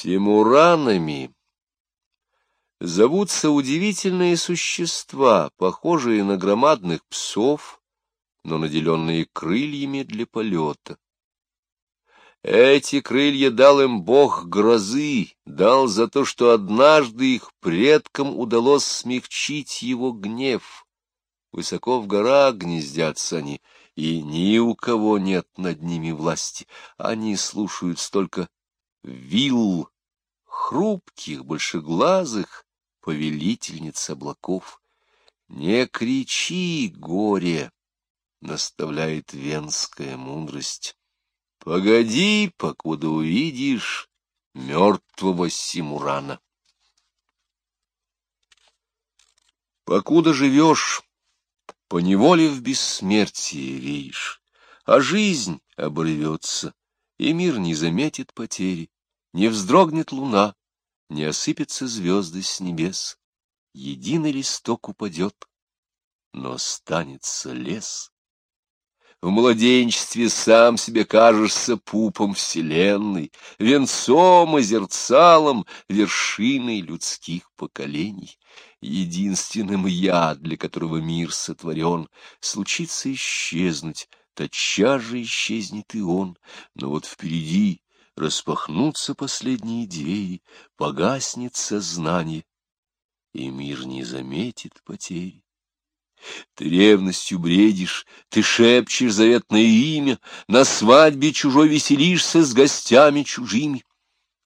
Симуранами зовутся удивительные существа, похожие на громадных псов, но наделенные крыльями для полета. Эти крылья дал им бог грозы, дал за то, что однажды их предкам удалось смягчить его гнев. Высоко в горах гнездятся они, и ни у кого нет над ними власти. Они слушают столько вилл, хрупких, большеглазых, повелительниц облаков. Не кричи, горе, наставляет венская мудрость. Погоди, покуда увидишь мертвого Симурана. Покуда живешь, поневоле в бессмертие веешь, а жизнь оборвется, и мир не заметит потери, не вздрогнет луна, не осыпятся звезды с небес, единый листок упадет, но останется лес. В младенчестве сам себе кажешься пупом вселенной, венцом и зерцалом, вершиной людских поколений. Единственным я, для которого мир сотворен, случится исчезнуть, тотчас же исчезнет и он, но вот впереди распахнутся последние двери, погаснет сознание, и мир не заметит потери. Ты ревностью бредишь, ты шепчешь заветное имя, на свадьбе чужой веселишься с гостями чужими.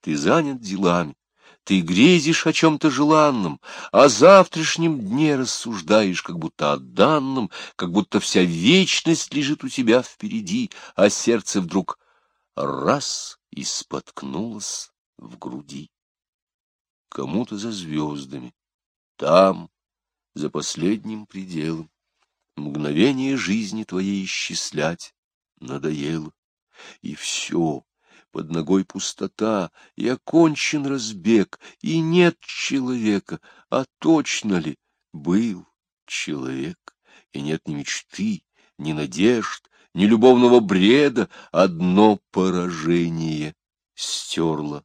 Ты занят делами, ты грезишь о чем-то желанном, о завтрашнем дне рассуждаешь, как будто о данном, как будто вся вечность лежит у тебя впереди, а сердце вдруг раз и споткнулось в груди. Кому-то за звездами, там, за последним пределом, мгновение жизни твоей исчислять надоело, и все, под ногой пустота, и окончен разбег, и нет человека, а точно ли был человек, и нет ни мечты, ни надежд, ни любовного бреда, одно поражение стерло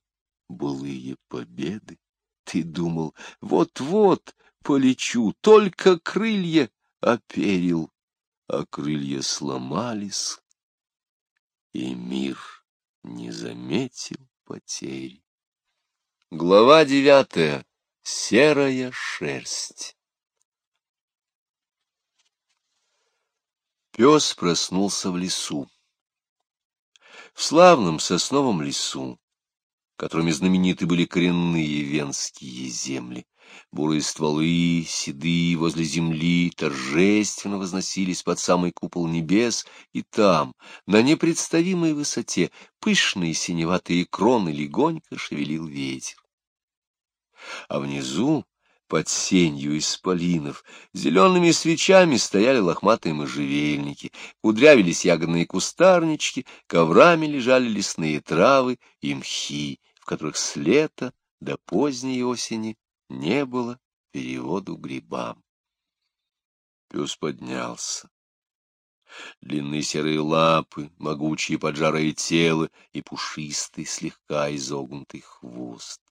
былые победы. Ты думал, вот-вот полечу, только крылья оперил, а крылья сломались, и мир не заметил потери. Глава девятая. Серая шерсть. Пес проснулся в лесу. В славном сосновом лесу, которыми знамениты были коренные венские земли, бурые стволы, седые возле земли, торжественно возносились под самый купол небес, и там, на непредставимой высоте, пышные синеватые кроны легонько шевелил ветер. А внизу, под сенью исполинов, зелеными свечами стояли лохматые можжевельники, кудрявились ягодные кустарнички, коврами лежали лесные травы и мхи, в которых с лета до поздней осени не было переводу грибам. Пес поднялся. Длинные серые лапы, могучие поджарое тело и пушистый, слегка изогнутый хвост.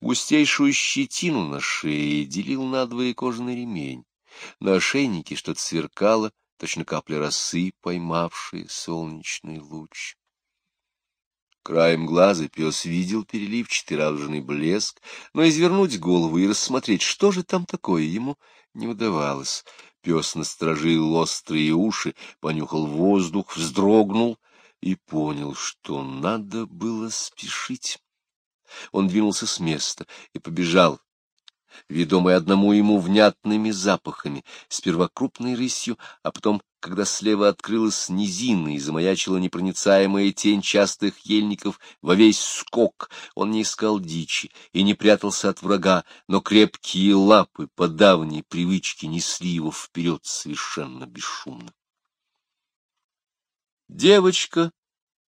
Густейшую щетину на шее делил надвое кожаный ремень. На ошейнике что-то сверкало, точно капли росы, поймавшие солнечный луч. Краем глаза пес видел переливчатый радужный блеск, но извернуть голову и рассмотреть, что же там такое, ему не удавалось. Пес насторожил острые уши, понюхал воздух, вздрогнул и понял, что надо было спешить. Он двинулся с места и побежал ведомый одному ему внятными запахами, сперва крупной рысью, а потом, когда слева открылась низина и замаячила непроницаемая тень частых ельников во весь скок, он не искал дичи и не прятался от врага, но крепкие лапы по давней привычке несли его вперед совершенно бесшумно. Девочка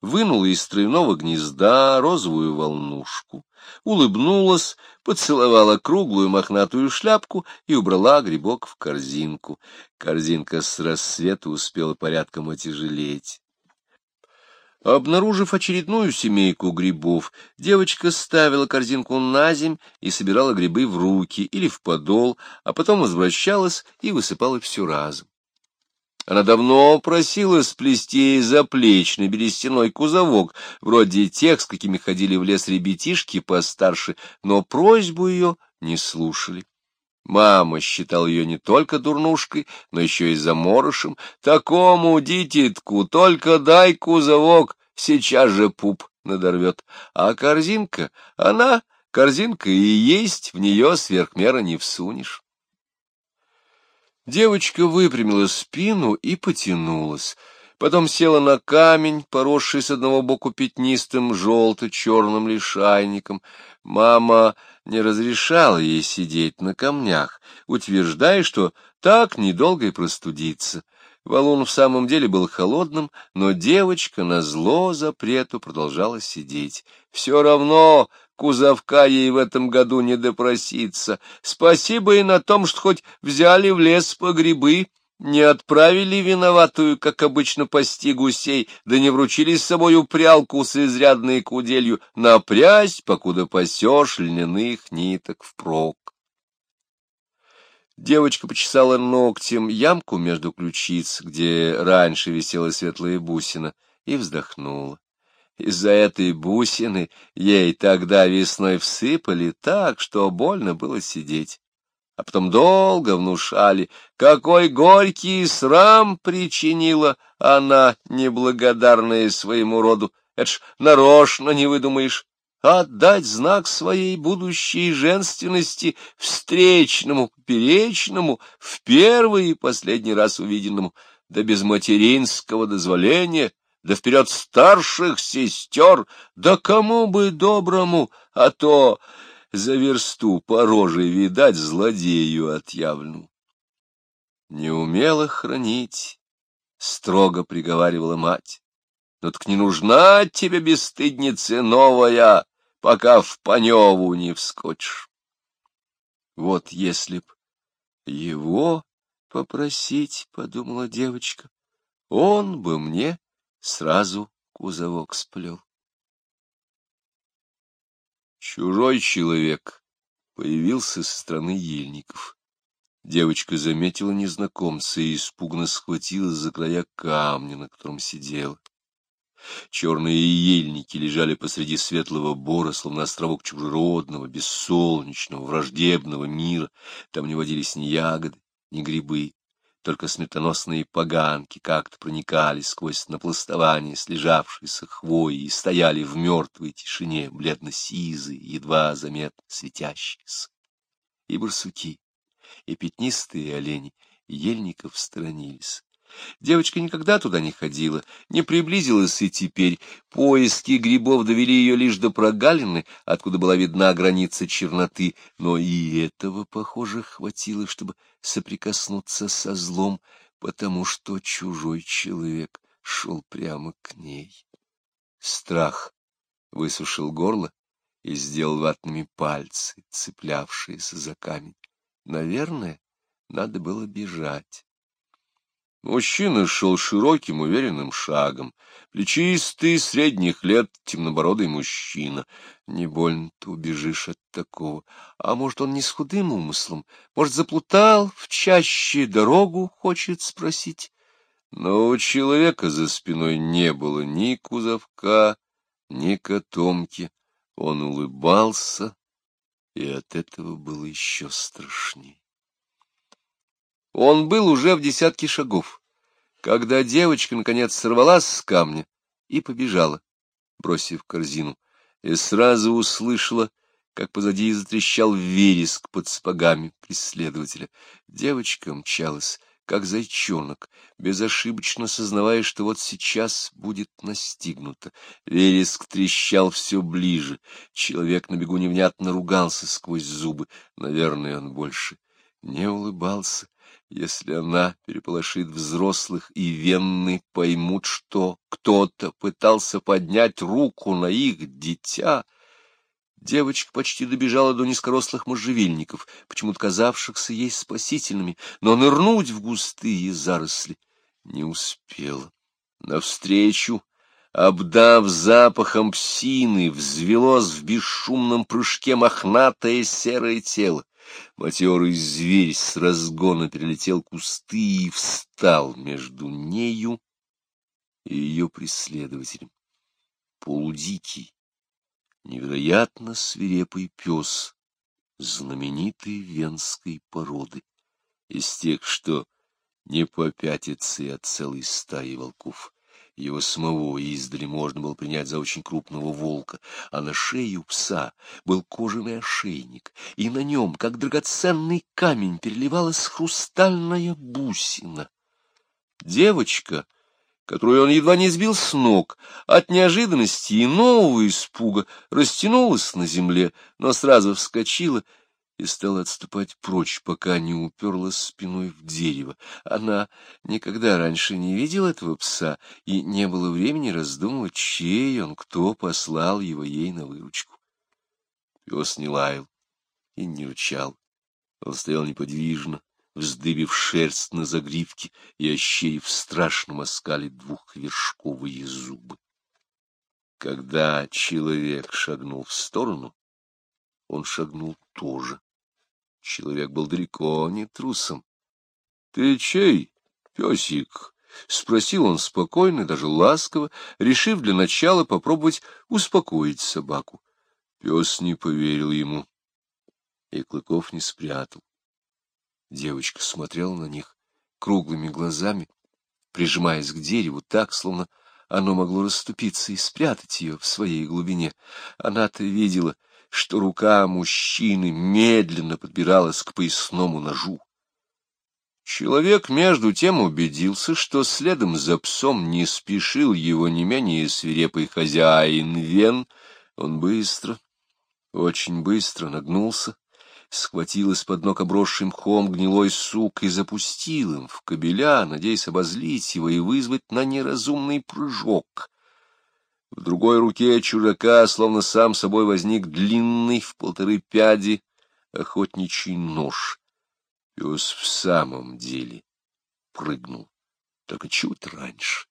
вынула из стройного гнезда розовую волнушку, улыбнулась, поцеловала круглую мохнатую шляпку и убрала грибок в корзинку. Корзинка с рассвета успела порядком отяжелеть. Обнаружив очередную семейку грибов, девочка ставила корзинку на земь и собирала грибы в руки или в подол, а потом возвращалась и высыпала все разом. Она давно просила сплести заплечный берестяной кузовок, вроде тех, с какими ходили в лес ребятишки постарше, но просьбу ее не слушали. Мама считала ее не только дурнушкой, но еще и заморышем. Такому дитятку только дай кузовок, сейчас же пуп надорвет. А корзинка, она, корзинка и есть, в нее сверхмера не всунешь. Девочка выпрямила спину и потянулась. Потом села на камень, поросший с одного боку пятнистым желто-черным лишайником. Мама не разрешала ей сидеть на камнях, утверждая, что так недолго и простудиться. Валун в самом деле был холодным, но девочка на зло запрету продолжала сидеть. Все равно кузовка ей в этом году не допроситься. Спасибо и на том, что хоть взяли в лес по грибы, не отправили виноватую, как обычно, пасти гусей, да не вручили с собою прялку с изрядной куделью, напрясь, покуда пасешь льняных ниток впрок. Девочка почесала ногтем ямку между ключиц, где раньше висела светлая бусина, и вздохнула. Из-за этой бусины ей тогда весной всыпали так, что больно было сидеть а потом долго внушали, какой горький срам причинила она, неблагодарная своему роду. Это ж нарочно не выдумаешь. Отдать знак своей будущей женственности встречному, поперечному, в первый и последний раз увиденному, да без материнского дозволения, да вперед старших сестер, да кому бы доброму, а то за версту по роже видать злодею отъявлену. Не умела хранить, строго приговаривала мать. Но так не нужна тебе, бесстыдница, новая, пока в Паневу не вскочишь. Вот если б его попросить, — подумала девочка, — он бы мне сразу кузовок сплел. Чужой человек появился со стороны ельников. Девочка заметила незнакомца и испуганно схватилась за края камня, на котором сидела. Черные ельники лежали посреди светлого бора, словно островок чужеродного, бессолнечного, враждебного мира. Там не водились ни ягоды, ни грибы, только смертоносные поганки как-то проникали сквозь напластование слежавшейся хвои и стояли в мертвой тишине, бледно-сизые, едва заметно светящиеся. И барсуки, и пятнистые олени, ельников сторонились. Девочка никогда туда не ходила, не приблизилась и теперь. Поиски грибов довели ее лишь до прогалины, откуда была видна граница черноты, но и этого, похоже, хватило, чтобы соприкоснуться со злом, потому что чужой человек шел прямо к ней. Страх высушил горло и сделал ватными пальцы, цеплявшиеся за камень. Наверное, надо было бежать. Мужчина шел широким, уверенным шагом. Плечистый, средних лет, темнобородый мужчина. Не больно-то убежишь от такого. А может, он не с худым умыслом? Может, заплутал в чаще дорогу, хочет спросить? Но у человека за спиной не было ни кузовка, ни котомки. Он улыбался, и от этого было еще страшнее. Он был уже в десятке шагов, когда девочка, наконец, сорвалась с камня и побежала, бросив корзину, и сразу услышала, как позади затрещал вереск под спагами преследователя. Девочка мчалась, как зайчонок, безошибочно сознавая, что вот сейчас будет настигнута. Вереск трещал все ближе. Человек на бегу невнятно ругался сквозь зубы. Наверное, он больше не улыбался. Если она переполошит взрослых, и венны поймут, что кто-то пытался поднять руку на их дитя, девочка почти добежала до низкорослых можжевельников, почему-то казавшихся ей спасительными, но нырнуть в густые заросли не успела. Навстречу обдав запахом псины, взвелось в бесшумном прыжке мохнатое серое тело. Матерый зверь с разгона перелетел кусты и встал между нею и ее преследователем. Полудикий, невероятно свирепый пес, знаменитой венской породы, из тех, что не попятится от целой стаи волков. Его самого издали можно было принять за очень крупного волка, а на шее у пса был кожаный ошейник, и на нем, как драгоценный камень, переливалась хрустальная бусина. Девочка, которую он едва не сбил с ног, от неожиданности и нового испуга растянулась на земле, но сразу вскочила и стала отступать прочь, пока не уперлась спиной в дерево. Она никогда раньше не видела этого пса, и не было времени раздумывать, чей он, кто послал его ей на выручку. Пес не лаял и не рычал. Он стоял неподвижно, вздыбив шерсть на загривке и ощерив в страшном оскале двухвершковые зубы. Когда человек шагнул в сторону, он шагнул тоже. Человек был далеко не трусом. — Ты чей, песик? — спросил он спокойно, даже ласково, решив для начала попробовать успокоить собаку. Пес не поверил ему, и Клыков не спрятал. Девочка смотрела на них круглыми глазами, прижимаясь к дереву так, словно оно могло расступиться и спрятать ее в своей глубине. Она-то видела — что рука мужчины медленно подбиралась к поясному ножу. Человек между тем убедился, что следом за псом не спешил его не менее свирепый хозяин Вен. Он быстро, очень быстро нагнулся, схватил из-под ног обросший мхом гнилой сук и запустил им в кобеля, надеясь обозлить его и вызвать на неразумный прыжок. В другой руке чудака, словно сам собой, возник длинный в полторы пяди охотничий нож. Пес в самом деле прыгнул, только чуть раньше,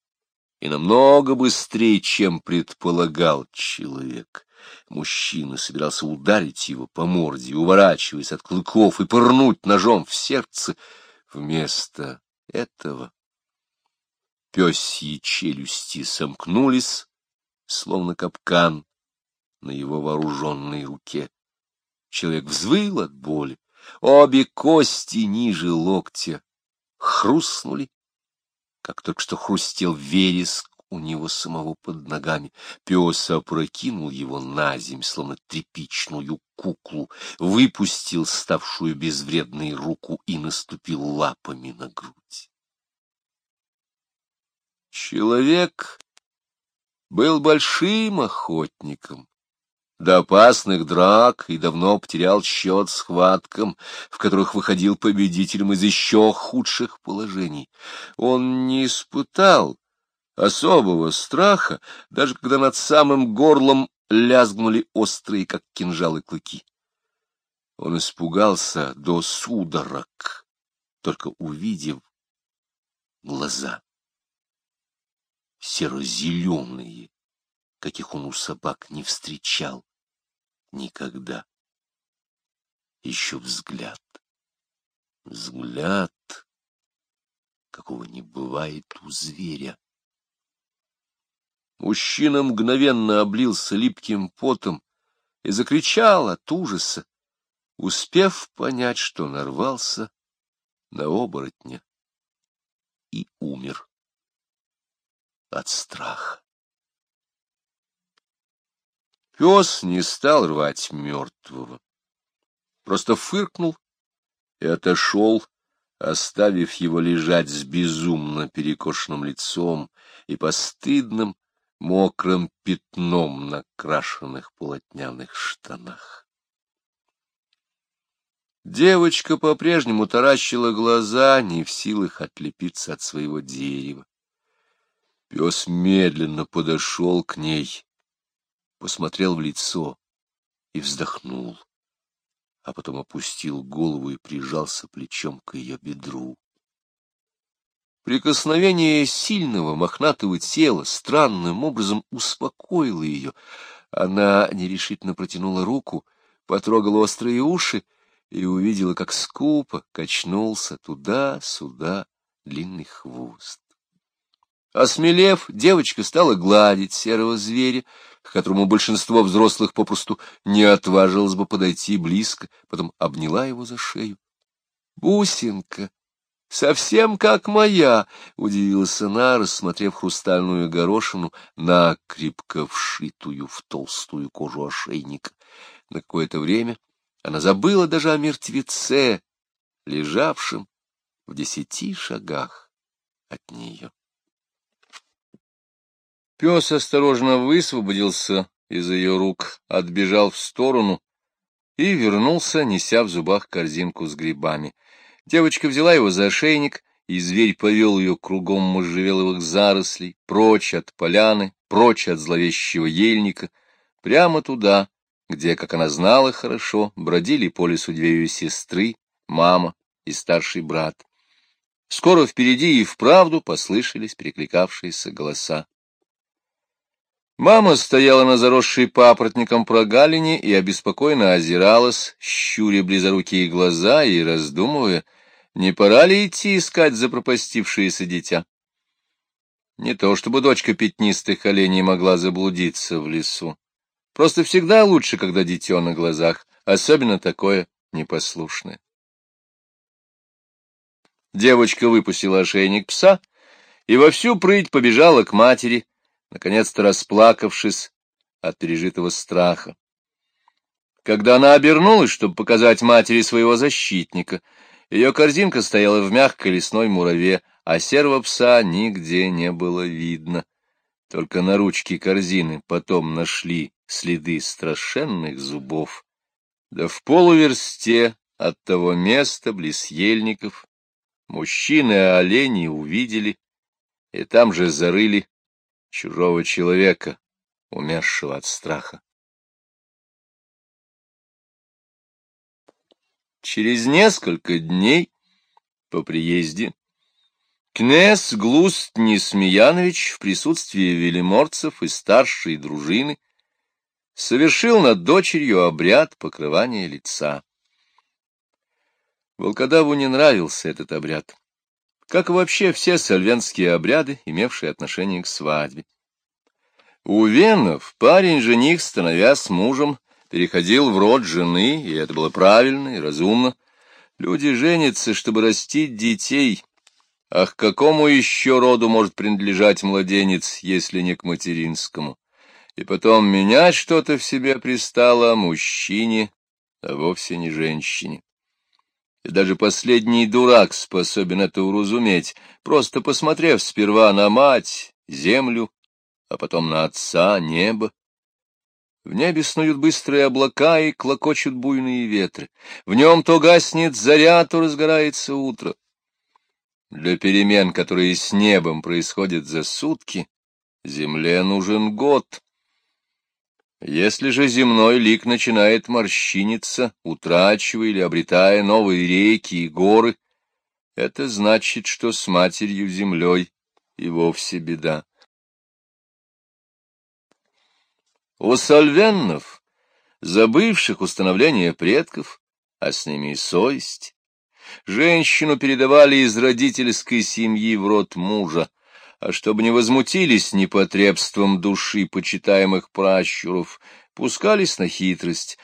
и намного быстрее, чем предполагал человек. Мужчина собирался ударить его по морде, уворачиваясь от клыков и пырнуть ножом в сердце. Вместо этого пёсьи челюсти сомкнулись, словно капкан на его вооруженной руке. Человек взвыл от боли, обе кости ниже локтя хрустнули, как только что хрустел вереск у него самого под ногами. Пес опрокинул его на земь, словно тряпичную куклу, выпустил ставшую безвредной руку и наступил лапами на грудь. Человек был большим охотником. До опасных драк и давно потерял счет схваткам, в которых выходил победителем из еще худших положений. Он не испытал особого страха, даже когда над самым горлом лязгнули острые, как кинжалы, клыки. Он испугался до судорог, только увидев глаза серо-зеленые, каких он у собак не встречал никогда. Еще взгляд. Взгляд, какого не бывает у зверя. Мужчина мгновенно облился липким потом и закричал от ужаса, успев понять, что нарвался на оборотня и умер от страха. Пес не стал рвать мертвого, просто фыркнул и отошел, оставив его лежать с безумно перекошенным лицом и постыдным мокрым пятном на крашенных полотняных штанах. Девочка по-прежнему таращила глаза, не в силах отлепиться от своего дерева. Пес медленно подошел к ней, посмотрел в лицо и вздохнул, а потом опустил голову и прижался плечом к ее бедру. Прикосновение сильного мохнатого тела странным образом успокоило ее. Она нерешительно протянула руку, потрогала острые уши и увидела, как скупо качнулся туда-сюда длинный хвост. Осмелев, девочка стала гладить серого зверя, к которому большинство взрослых попросту не отважилось бы подойти близко, потом обняла его за шею. «Бусинка!» Совсем как моя, — удивилась она, рассмотрев хрустальную горошину, накрепко вшитую в толстую кожу ошейника. На какое-то время она забыла даже о мертвеце, лежавшем в десяти шагах от нее. Пес осторожно высвободился из ее рук, отбежал в сторону и вернулся, неся в зубах корзинку с грибами — Девочка взяла его за ошейник, и зверь повел ее кругом можжевеловых зарослей, прочь от поляны, прочь от зловещего ельника, прямо туда, где, как она знала хорошо, бродили по лесу две ее сестры, мама и старший брат. Скоро впереди и вправду послышались перекликавшиеся голоса. Мама стояла на заросшей папоротником прогалине и обеспокоенно озиралась, щуря близорукие глаза и раздумывая, не пора ли идти искать запропастившееся дитя? Не то чтобы дочка пятнистых оленей могла заблудиться в лесу. Просто всегда лучше, когда дитё на глазах, особенно такое непослушное. Девочка выпустила ошейник пса и во всю прыть побежала к матери, наконец-то расплакавшись от пережитого страха. Когда она обернулась, чтобы показать матери своего защитника, ее корзинка стояла в мягкой лесной мураве, а серого пса нигде не было видно. Только на ручке корзины потом нашли следы страшенных зубов. Да в полуверсте от того места, близ ельников, мужчины и олени увидели, и там же зарыли чужого человека, умершего от страха. Через несколько дней по приезде князь Глуст Несмеянович в присутствии велиморцев и старшей дружины совершил над дочерью обряд покрывания лица. Волкодаву не нравился этот обряд, как вообще все сальвенские обряды, имевшие отношение к свадьбе. У венов парень-жених, становясь мужем, переходил в род жены, и это было правильно и разумно. Люди женятся, чтобы растить детей. А к какому еще роду может принадлежать младенец, если не к материнскому? И потом менять что-то в себе пристало мужчине, а вовсе не женщине. Даже последний дурак способен это уразуметь, просто посмотрев сперва на мать, землю, а потом на отца, небо. В небе снуют быстрые облака и клокочут буйные ветры. В нем то гаснет заря, то разгорается утро. Для перемен, которые с небом происходят за сутки, земле нужен год. Если же земной лик начинает морщиниться, утрачивая или обретая новые реки и горы, это значит, что с матерью землей и вовсе беда. У сальвеннов, забывших установление предков, а с ними и совесть, женщину передавали из родительской семьи в род мужа, а чтобы не возмутились непотребством души почитаемых пращуров, пускались на хитрость,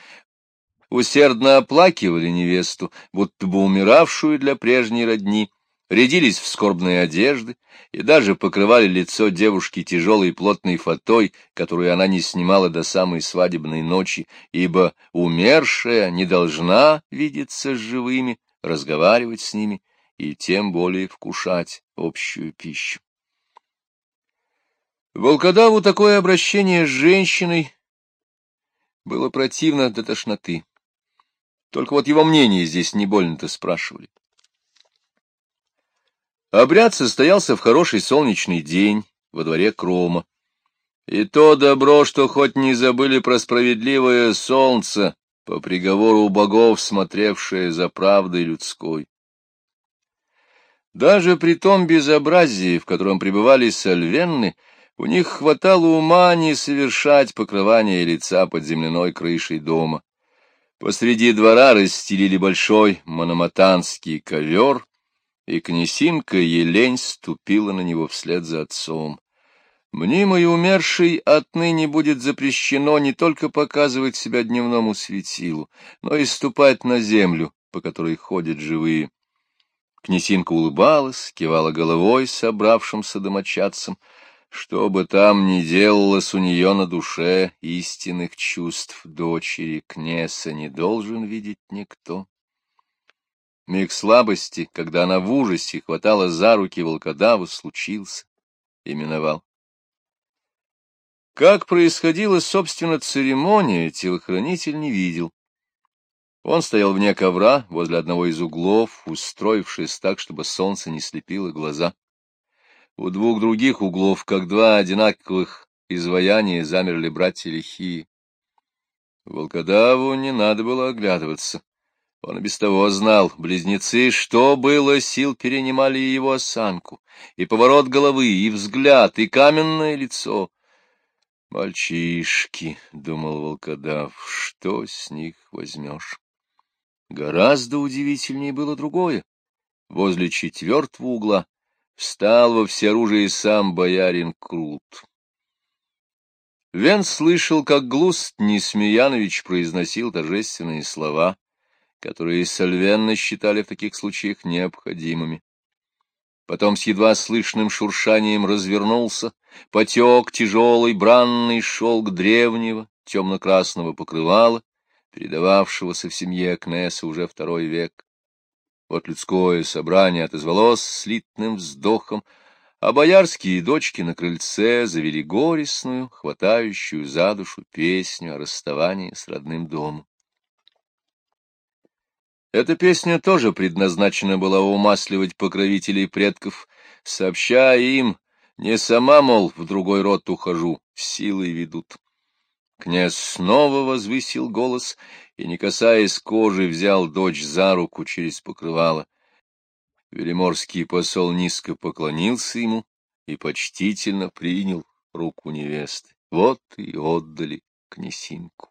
усердно оплакивали невесту, будто бы умиравшую для прежней родни, рядились в скорбные одежды и даже покрывали лицо девушки тяжелой плотной фатой, которую она не снимала до самой свадебной ночи, ибо умершая не должна видеться с живыми, разговаривать с ними и тем более вкушать общую пищу. Волкодаву такое обращение с женщиной было противно до тошноты. Только вот его мнение здесь не больно-то спрашивали. Обряд состоялся в хороший солнечный день во дворе Крома. И то добро, что хоть не забыли про справедливое солнце, по приговору богов, смотревшее за правдой людской. Даже при том безобразии, в котором пребывали сальвенны, у них хватало ума не совершать покрывание лица под земляной крышей дома. Посреди двора расстелили большой мономатанский ковер, и князинка Елень ступила на него вслед за отцом. Мнимой умершей отныне будет запрещено не только показывать себя дневному светилу, но и ступать на землю, по которой ходят живые. Князинка улыбалась, кивала головой собравшимся домочадцам. Что бы там ни делалось у нее на душе, истинных чувств дочери Кнеса не должен видеть никто. Миг слабости, когда она в ужасе хватала за руки волкодаву, случился и миновал. Как происходила, собственно, церемония, телохранитель не видел. Он стоял вне ковра, возле одного из углов, устроившись так, чтобы солнце не слепило глаза. У двух других углов, как два одинаковых изваяния, замерли братья лихие. Волкодаву не надо было оглядываться. Он и без того знал, близнецы, что было, сил перенимали его осанку, и поворот головы, и взгляд, и каменное лицо. «Мальчишки», — думал волкодав, — «что с них возьмешь?» Гораздо удивительнее было другое. Возле четвертого угла встал во всеоружии сам боярин Крут. Вен слышал, как Глуст Несмеянович произносил торжественные слова, которые Сальвенна считали в таких случаях необходимыми. Потом с едва слышным шуршанием развернулся, потек тяжелый бранный шелк древнего темно-красного покрывала, передававшегося в семье Кнесса уже второй век. Вот людское собрание отозвалось слитным вздохом, а боярские дочки на крыльце завели горестную, хватающую за душу песню о расставании с родным домом. Эта песня тоже предназначена была умасливать покровителей предков, сообщая им, не сама, мол, в другой род ухожу, силой ведут. Князь снова возвысил голос и, не касаясь кожи, взял дочь за руку через покрывало. Велиморский посол низко поклонился ему и почтительно принял руку невесты. Вот и отдали князинку.